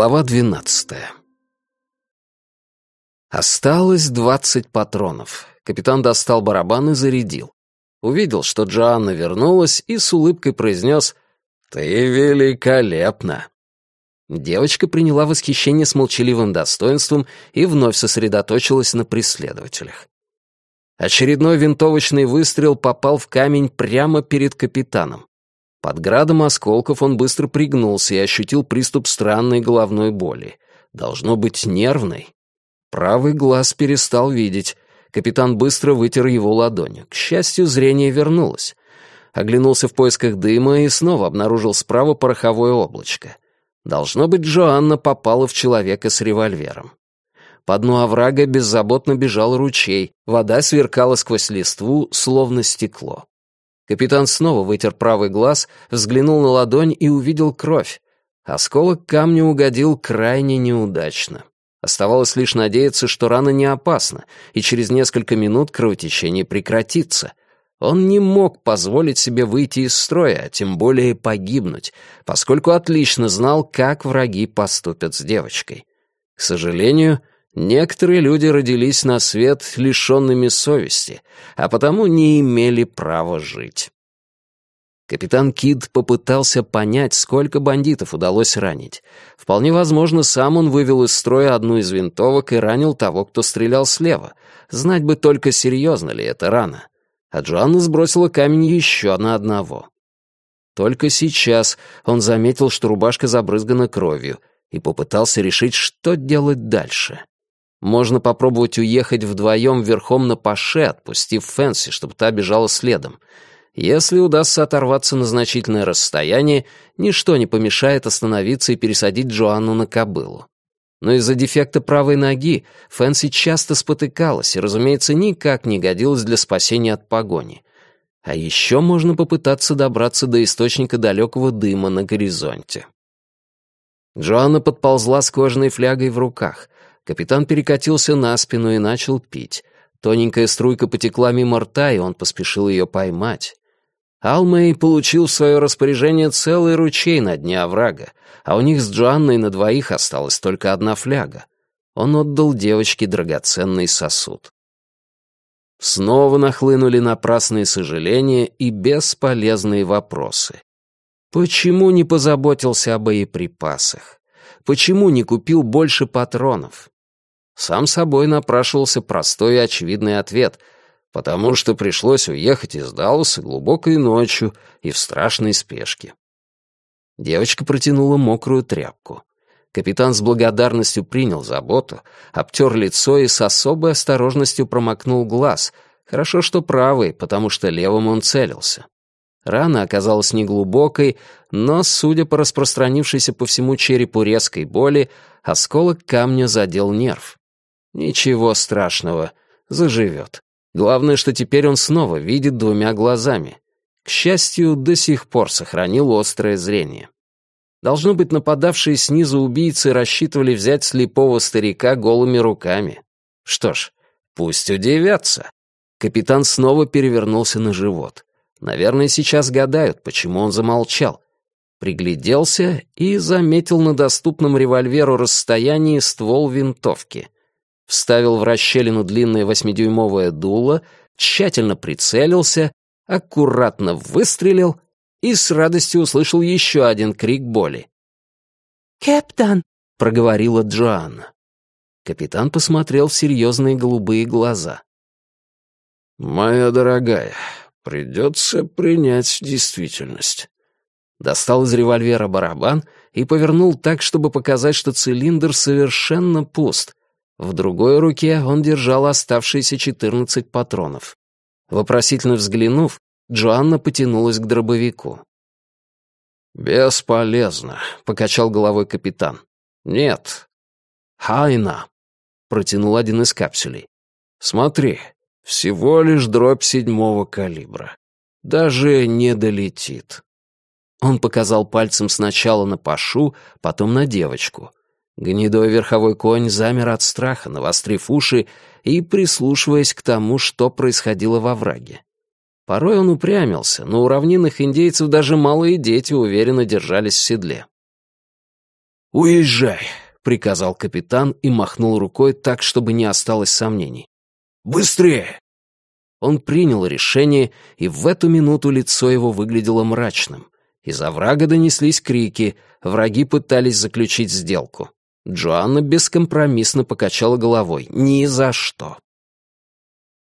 Глава двенадцатая. Осталось двадцать патронов. Капитан достал барабан и зарядил. Увидел, что Джоанна вернулась и с улыбкой произнес «Ты великолепна!». Девочка приняла восхищение с молчаливым достоинством и вновь сосредоточилась на преследователях. Очередной винтовочный выстрел попал в камень прямо перед капитаном. Под градом осколков он быстро пригнулся и ощутил приступ странной головной боли. Должно быть нервной. Правый глаз перестал видеть. Капитан быстро вытер его ладонью. К счастью, зрение вернулось. Оглянулся в поисках дыма и снова обнаружил справа пороховое облачко. Должно быть, Джоанна попала в человека с револьвером. По дну оврага беззаботно бежал ручей, вода сверкала сквозь листву, словно стекло. Капитан снова вытер правый глаз, взглянул на ладонь и увидел кровь. Осколок камня угодил крайне неудачно. Оставалось лишь надеяться, что рана не опасна, и через несколько минут кровотечение прекратится. Он не мог позволить себе выйти из строя, а тем более погибнуть, поскольку отлично знал, как враги поступят с девочкой. К сожалению, некоторые люди родились на свет лишенными совести, а потому не имели права жить. Капитан Кид попытался понять, сколько бандитов удалось ранить. Вполне возможно, сам он вывел из строя одну из винтовок и ранил того, кто стрелял слева. Знать бы только, серьезно ли это рана. А Джоанна сбросила камень еще на одного. Только сейчас он заметил, что рубашка забрызгана кровью, и попытался решить, что делать дальше. Можно попробовать уехать вдвоем верхом на паше, отпустив Фэнси, чтобы та бежала следом. Если удастся оторваться на значительное расстояние, ничто не помешает остановиться и пересадить Джоанну на кобылу. Но из-за дефекта правой ноги Фэнси часто спотыкалась и, разумеется, никак не годилась для спасения от погони. А еще можно попытаться добраться до источника далекого дыма на горизонте. Джоанна подползла с кожаной флягой в руках. Капитан перекатился на спину и начал пить. Тоненькая струйка потекла мимо рта, и он поспешил ее поймать. Алмей получил в свое распоряжение целый ручей на дне оврага, а у них с Джоанной на двоих осталась только одна фляга. Он отдал девочке драгоценный сосуд. Снова нахлынули напрасные сожаления и бесполезные вопросы. Почему не позаботился о боеприпасах? Почему не купил больше патронов? Сам собой напрашивался простой и очевидный ответ — потому что пришлось уехать из Далласа глубокой ночью и в страшной спешке. Девочка протянула мокрую тряпку. Капитан с благодарностью принял заботу, обтер лицо и с особой осторожностью промокнул глаз. Хорошо, что правый, потому что левым он целился. Рана оказалась неглубокой, но, судя по распространившейся по всему черепу резкой боли, осколок камня задел нерв. Ничего страшного, заживет. Главное, что теперь он снова видит двумя глазами. К счастью, до сих пор сохранил острое зрение. Должно быть, нападавшие снизу убийцы рассчитывали взять слепого старика голыми руками. Что ж, пусть удивятся. Капитан снова перевернулся на живот. Наверное, сейчас гадают, почему он замолчал. Пригляделся и заметил на доступном револьверу расстоянии ствол винтовки — вставил в расщелину длинное восьмидюймовое дуло, тщательно прицелился, аккуратно выстрелил и с радостью услышал еще один крик боли. «Кэптан!» — проговорила Джоанна. Капитан посмотрел в серьезные голубые глаза. «Моя дорогая, придется принять действительность». Достал из револьвера барабан и повернул так, чтобы показать, что цилиндр совершенно пуст, в другой руке он держал оставшиеся четырнадцать патронов. Вопросительно взглянув, Джоанна потянулась к дробовику. «Бесполезно», — покачал головой капитан. «Нет». «Хайна», — протянул один из капсулей. «Смотри, всего лишь дробь седьмого калибра. Даже не долетит». Он показал пальцем сначала на Пашу, потом на девочку. Гнедой верховой конь замер от страха, навострив уши и прислушиваясь к тому, что происходило во враге. Порой он упрямился, но у равнинных индейцев даже малые дети уверенно держались в седле. «Уезжай», — приказал капитан и махнул рукой так, чтобы не осталось сомнений. «Быстрее!» Он принял решение, и в эту минуту лицо его выглядело мрачным. Из оврага донеслись крики, враги пытались заключить сделку. Джоанна бескомпромиссно покачала головой. «Ни за что!»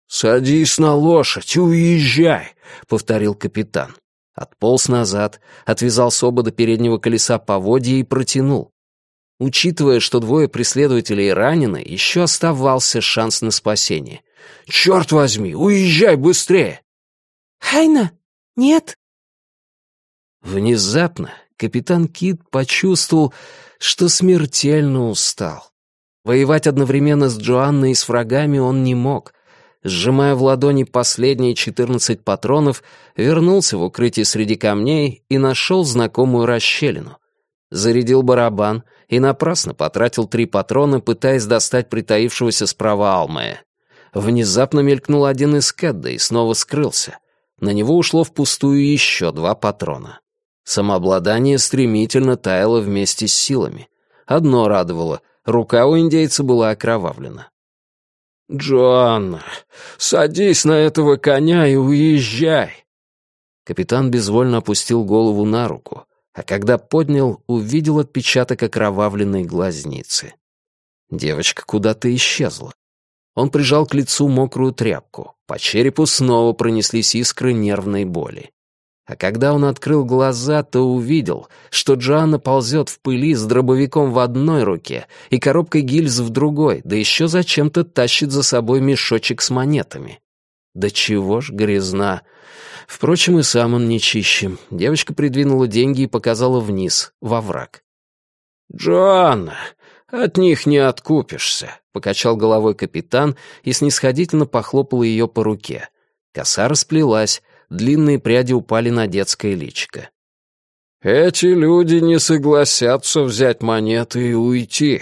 «Садись на лошадь уезжай!» — повторил капитан. Отполз назад, отвязал Соба до переднего колеса поводья и протянул. Учитывая, что двое преследователей ранены, еще оставался шанс на спасение. «Черт возьми, уезжай быстрее!» «Хайна, нет!» Внезапно капитан Кит почувствовал, что смертельно устал. Воевать одновременно с Джоанной и с врагами он не мог, сжимая в ладони последние четырнадцать патронов, вернулся в укрытие среди камней и нашел знакомую расщелину. Зарядил барабан и напрасно потратил три патрона, пытаясь достать притаившегося справа Алмая. Внезапно мелькнул один из Кэдда и снова скрылся. На него ушло впустую еще два патрона. Самообладание стремительно таяло вместе с силами. Одно радовало — рука у индейца была окровавлена. «Джоанна, садись на этого коня и уезжай!» Капитан безвольно опустил голову на руку, а когда поднял, увидел отпечаток окровавленной глазницы. Девочка куда-то исчезла. Он прижал к лицу мокрую тряпку. По черепу снова пронеслись искры нервной боли. А когда он открыл глаза, то увидел, что Джоанна ползет в пыли с дробовиком в одной руке и коробкой гильз в другой, да еще зачем-то тащит за собой мешочек с монетами. Да чего ж грязна. Впрочем, и сам он не чище. Девочка придвинула деньги и показала вниз, во враг. «Джоанна, от них не откупишься», — покачал головой капитан и снисходительно похлопал ее по руке. Коса расплелась, длинные пряди упали на детское личико. «Эти люди не согласятся взять монеты и уйти».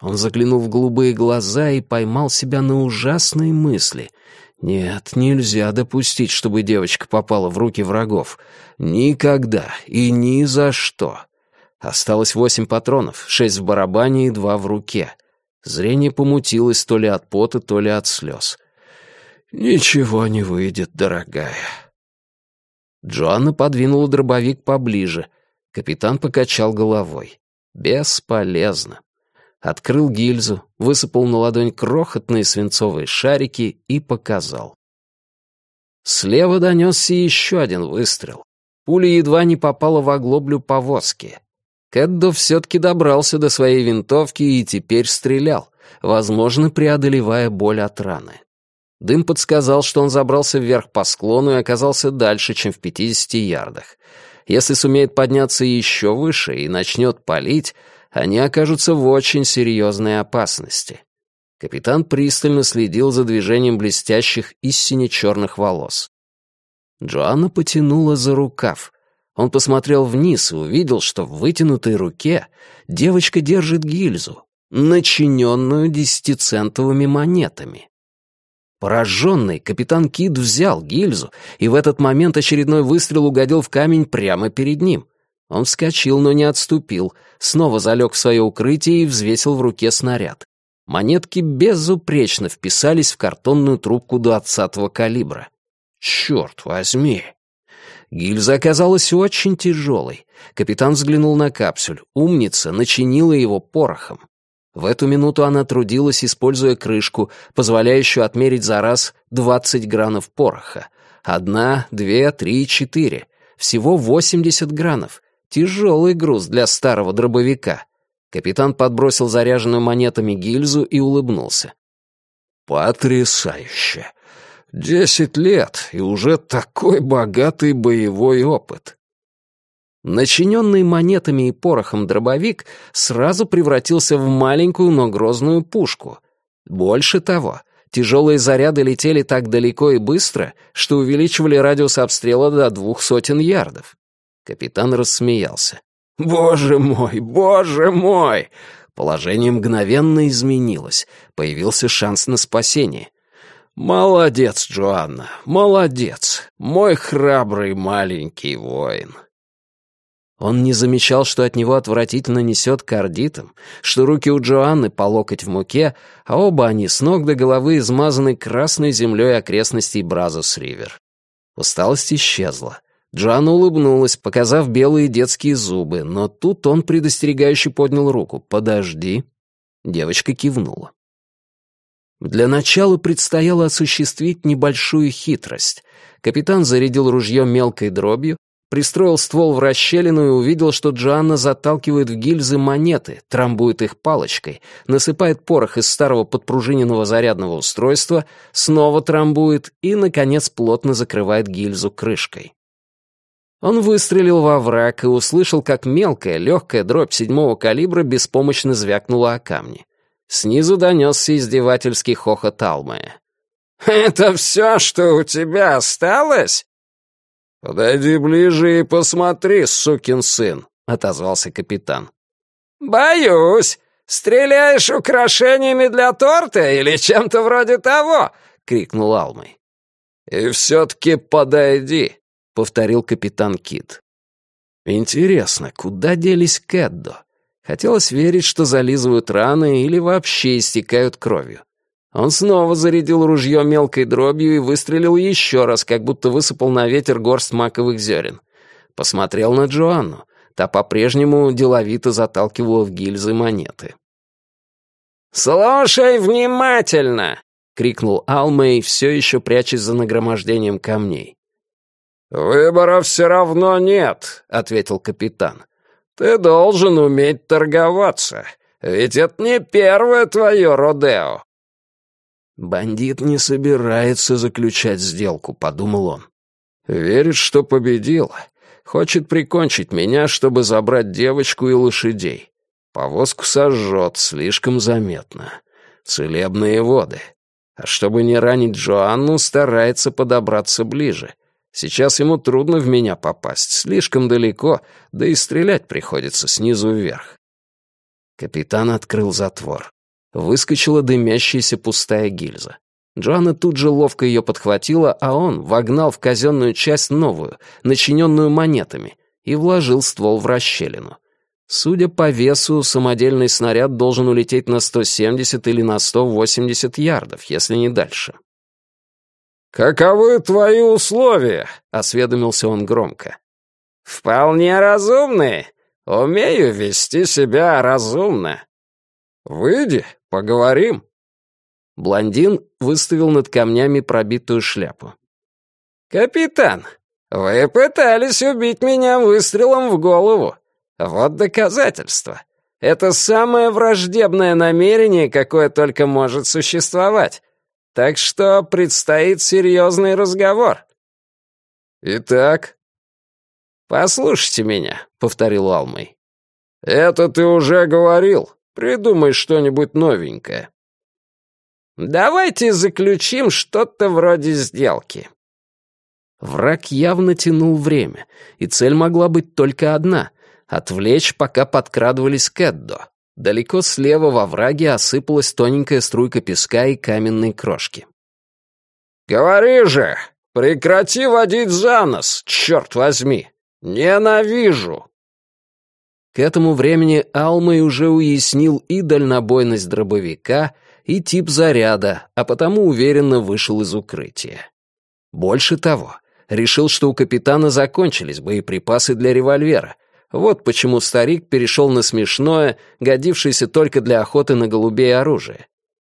Он заглянул в голубые глаза и поймал себя на ужасные мысли. Нет, нельзя допустить, чтобы девочка попала в руки врагов. Никогда и ни за что. Осталось восемь патронов, шесть в барабане и два в руке. Зрение помутилось то ли от пота, то ли от слез. «Ничего не выйдет, дорогая». Джоанна подвинула дробовик поближе. Капитан покачал головой. «Бесполезно». Открыл гильзу, высыпал на ладонь крохотные свинцовые шарики и показал. Слева донесся еще один выстрел. Пуля едва не попала в оглоблю повозки. Кэддо все-таки добрался до своей винтовки и теперь стрелял, возможно, преодолевая боль от раны. Дым подсказал, что он забрался вверх по склону и оказался дальше, чем в 50 ярдах. Если сумеет подняться еще выше и начнет палить, они окажутся в очень серьезной опасности. Капитан пристально следил за движением блестящих и сине-черных волос. Джоанна потянула за рукав. Он посмотрел вниз и увидел, что в вытянутой руке девочка держит гильзу, начиненную десятицентовыми монетами. Пораженный, капитан Кид взял гильзу, и в этот момент очередной выстрел угодил в камень прямо перед ним. Он вскочил, но не отступил, снова залег в свое укрытие и взвесил в руке снаряд. Монетки безупречно вписались в картонную трубку двадцатого калибра. Черт возьми! Гильза оказалась очень тяжелой. Капитан взглянул на капсюль. Умница начинила его порохом. В эту минуту она трудилась, используя крышку, позволяющую отмерить за раз 20 гранов пороха. Одна, две, три, четыре. Всего 80 гранов. Тяжелый груз для старого дробовика. Капитан подбросил заряженную монетами гильзу и улыбнулся. «Потрясающе! Десять лет, и уже такой богатый боевой опыт. Начиненный монетами и порохом дробовик сразу превратился в маленькую, но грозную пушку. Больше того, тяжелые заряды летели так далеко и быстро, что увеличивали радиус обстрела до двух сотен ярдов. Капитан рассмеялся. «Боже мой, боже мой!» Положение мгновенно изменилось. Появился шанс на спасение. «Молодец, Джоанна, молодец, мой храбрый маленький воин». Он не замечал, что от него отвратительно несет кардитом, что руки у Джоанны по локоть в муке, а оба они с ног до головы измазаны красной землей окрестностей Бразос-Ривер. Усталость исчезла. Джоанна улыбнулась, показав белые детские зубы, но тут он предостерегающе поднял руку. «Подожди». Девочка кивнула. Для начала предстояло осуществить небольшую хитрость. Капитан зарядил ружье мелкой дробью, пристроил ствол в расщелину и увидел, что Джоанна заталкивает в гильзы монеты, трамбует их палочкой, насыпает порох из старого подпружиненного зарядного устройства, снова трамбует и, наконец, плотно закрывает гильзу крышкой. Он выстрелил во враг и услышал, как мелкая, легкая дробь седьмого калибра беспомощно звякнула о камни. Снизу донесся издевательский хохот Алмая. «Это все, что у тебя осталось?» «Подойди ближе и посмотри, сукин сын», — отозвался капитан. «Боюсь. Стреляешь украшениями для торта или чем-то вроде того?» — крикнул Алмой. «И все-таки подойди», — повторил капитан Кит. «Интересно, куда делись Кэддо? Хотелось верить, что зализывают раны или вообще истекают кровью. Он снова зарядил ружье мелкой дробью и выстрелил еще раз, как будто высыпал на ветер горсть маковых зерен. Посмотрел на Джоанну. Та по-прежнему деловито заталкивала в гильзы монеты. «Слушай внимательно!» — крикнул Алмей, все еще прячась за нагромождением камней. «Выбора все равно нет», — ответил капитан. «Ты должен уметь торговаться, ведь это не первое твое Родео. «Бандит не собирается заключать сделку», — подумал он. «Верит, что победил. Хочет прикончить меня, чтобы забрать девочку и лошадей. Повозку сожжет слишком заметно. Целебные воды. А чтобы не ранить Джоанну, старается подобраться ближе. Сейчас ему трудно в меня попасть, слишком далеко, да и стрелять приходится снизу вверх». Капитан открыл затвор. Выскочила дымящаяся пустая гильза. Джоанна тут же ловко ее подхватила, а он вогнал в казенную часть новую, начиненную монетами, и вложил ствол в расщелину. Судя по весу, самодельный снаряд должен улететь на 170 или на 180 ярдов, если не дальше. «Каковы твои условия?» — осведомился он громко. «Вполне разумные. Умею вести себя разумно». «Выйди, Поговорим?» Блондин выставил над камнями пробитую шляпу. «Капитан, вы пытались убить меня выстрелом в голову. Вот доказательство. Это самое враждебное намерение, какое только может существовать. Так что предстоит серьезный разговор». «Итак?» «Послушайте меня», — повторил Алмой. «Это ты уже говорил. Придумай что-нибудь новенькое. Давайте заключим что-то вроде сделки. Враг явно тянул время, и цель могла быть только одна — отвлечь, пока подкрадывались к Эддо. Далеко слева во враге осыпалась тоненькая струйка песка и каменной крошки. «Говори же! Прекрати водить за нос, черт возьми! Ненавижу!» К этому времени Алмой уже уяснил и дальнобойность дробовика, и тип заряда, а потому уверенно вышел из укрытия. Больше того, решил, что у капитана закончились боеприпасы для револьвера. Вот почему старик перешел на смешное, годившееся только для охоты на голубей оружие.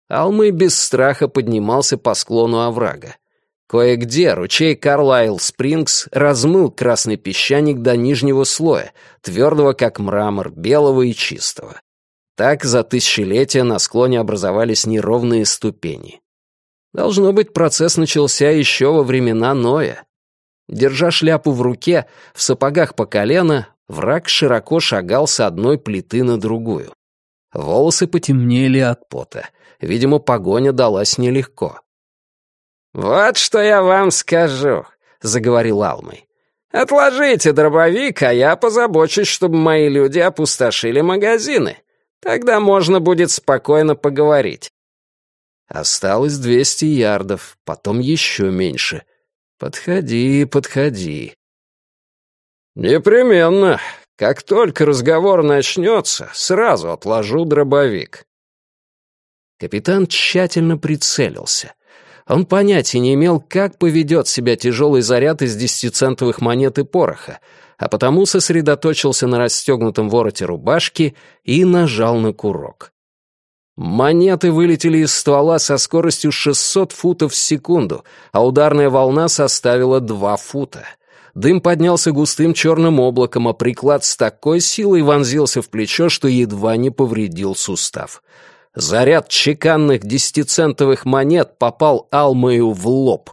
Алмы без страха поднимался по склону оврага. Кое-где ручей Карлайл Спрингс размыл красный песчаник до нижнего слоя, твердого как мрамор, белого и чистого. Так за тысячелетия на склоне образовались неровные ступени. Должно быть, процесс начался еще во времена Ноя. Держа шляпу в руке, в сапогах по колено, враг широко шагал с одной плиты на другую. Волосы потемнели от пота. Видимо, погоня далась нелегко. «Вот что я вам скажу», — заговорил Алмой. «Отложите дробовик, а я позабочусь, чтобы мои люди опустошили магазины. Тогда можно будет спокойно поговорить». Осталось двести ярдов, потом еще меньше. Подходи, подходи. «Непременно. Как только разговор начнется, сразу отложу дробовик». Капитан тщательно прицелился. Он понятия не имел, как поведет себя тяжелый заряд из десятицентовых монет и пороха, а потому сосредоточился на расстегнутом вороте рубашки и нажал на курок. Монеты вылетели из ствола со скоростью 600 футов в секунду, а ударная волна составила 2 фута. Дым поднялся густым черным облаком, а приклад с такой силой вонзился в плечо, что едва не повредил сустав. Заряд чеканных десятицентовых монет попал Алмою в лоб.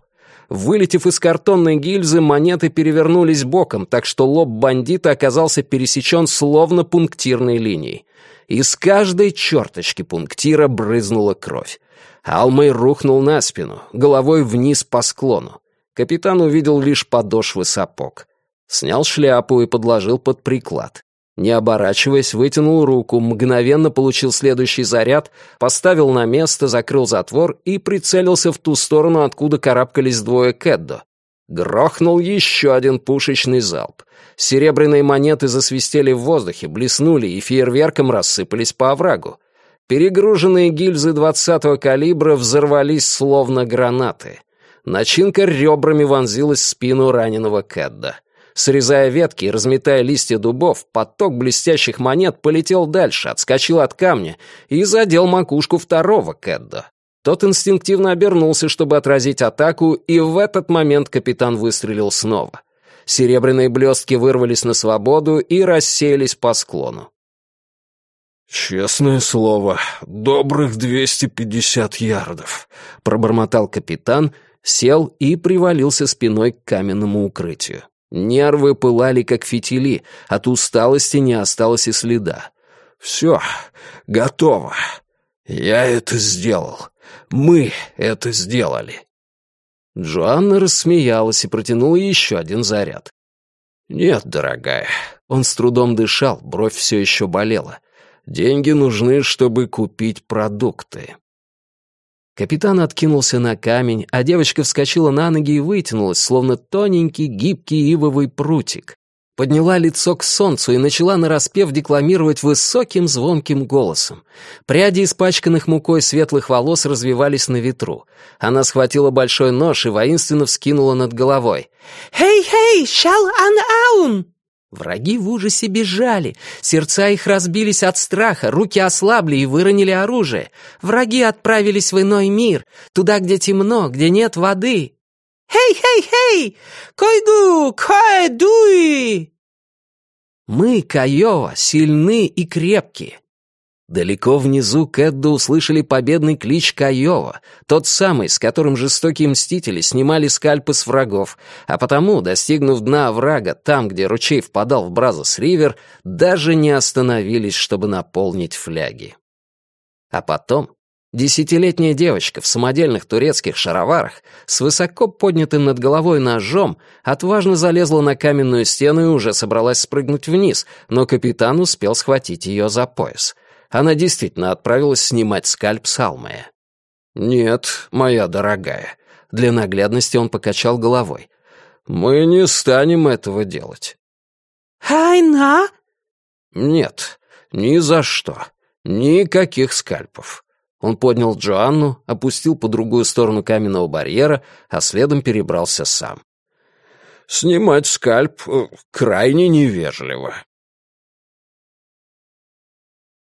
Вылетев из картонной гильзы, монеты перевернулись боком, так что лоб бандита оказался пересечен словно пунктирной линией. Из каждой черточки пунктира брызнула кровь. Алмой рухнул на спину, головой вниз по склону. Капитан увидел лишь подошвы сапог. Снял шляпу и подложил под приклад. Не оборачиваясь, вытянул руку, мгновенно получил следующий заряд, поставил на место, закрыл затвор и прицелился в ту сторону, откуда карабкались двое Кэддо. Грохнул еще один пушечный залп. Серебряные монеты засвистели в воздухе, блеснули и фейерверком рассыпались по оврагу. Перегруженные гильзы двадцатого калибра взорвались словно гранаты. Начинка ребрами вонзилась в спину раненого Кэдда. Срезая ветки и разметая листья дубов, поток блестящих монет полетел дальше, отскочил от камня и задел макушку второго Кэдда. Тот инстинктивно обернулся, чтобы отразить атаку, и в этот момент капитан выстрелил снова. Серебряные блестки вырвались на свободу и рассеялись по склону. «Честное слово, добрых двести пятьдесят ярдов», — пробормотал капитан, сел и привалился спиной к каменному укрытию. Нервы пылали, как фитили, от усталости не осталось и следа. «Все, готово. Я это сделал. Мы это сделали». Джоанна рассмеялась и протянула еще один заряд. «Нет, дорогая». Он с трудом дышал, бровь все еще болела. «Деньги нужны, чтобы купить продукты». Капитан откинулся на камень, а девочка вскочила на ноги и вытянулась, словно тоненький гибкий ивовый прутик. Подняла лицо к солнцу и начала нараспев декламировать высоким звонким голосом. Пряди испачканных мукой светлых волос развивались на ветру. Она схватила большой нож и воинственно вскинула над головой. «Хей-хей, шал ан аун!» Враги в ужасе бежали, сердца их разбились от страха, руки ослабли и выронили оружие. Враги отправились в иной мир, туда, где темно, где нет воды. «Хей-хей-хей! Койду, койдуи!» Мы, Каева, сильны и крепкие. Далеко внизу Кэдда услышали победный клич Каева, тот самый, с которым жестокие мстители снимали скальпы с врагов, а потому, достигнув дна врага, там, где ручей впадал в Бразос-Ривер, даже не остановились, чтобы наполнить фляги. А потом десятилетняя девочка в самодельных турецких шароварах с высоко поднятым над головой ножом отважно залезла на каменную стену и уже собралась спрыгнуть вниз, но капитан успел схватить ее за пояс — она действительно отправилась снимать скальп Салмая. «Нет, моя дорогая». Для наглядности он покачал головой. «Мы не станем этого делать». «Хайна?» «Нет, ни за что. Никаких скальпов». Он поднял Джоанну, опустил по другую сторону каменного барьера, а следом перебрался сам. «Снимать скальп э, крайне невежливо.